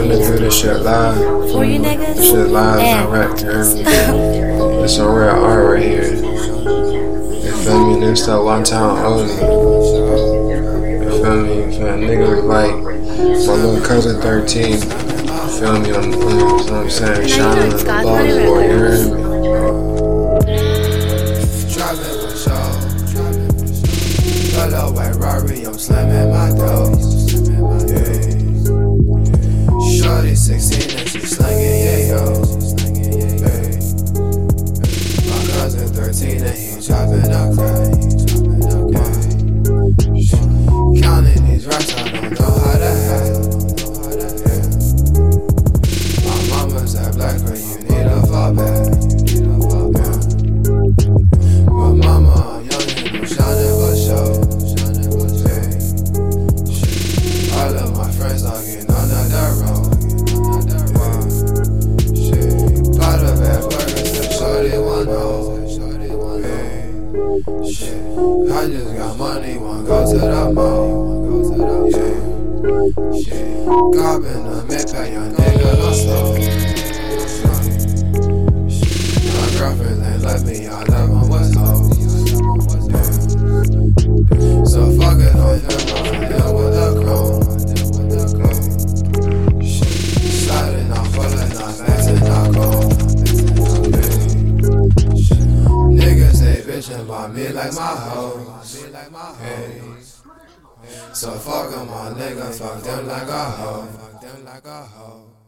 finna do this shit live. For you niggas? This shit live Yeah. and rap, you? It's some real art right here. You feel me? This that one time only. You feel me? You feel me? Nigga like my little cousin 13. You feel me? I'm, you know what I'm saying? Shining in the ball, Money boy, you Records. hear me? Driving for My 13 and he dropping up crack. Shit. I just got money, wanna go to the mall. Yeah. Shit. Gobbing the Maybach, young nigga, go slow. My girlfriend ain't let me, I love my Niggas, bitchin' about me like my hoes. Hey. So fuck 'em, my nigga, fuck them like a hoe. Fuck them like a hoe.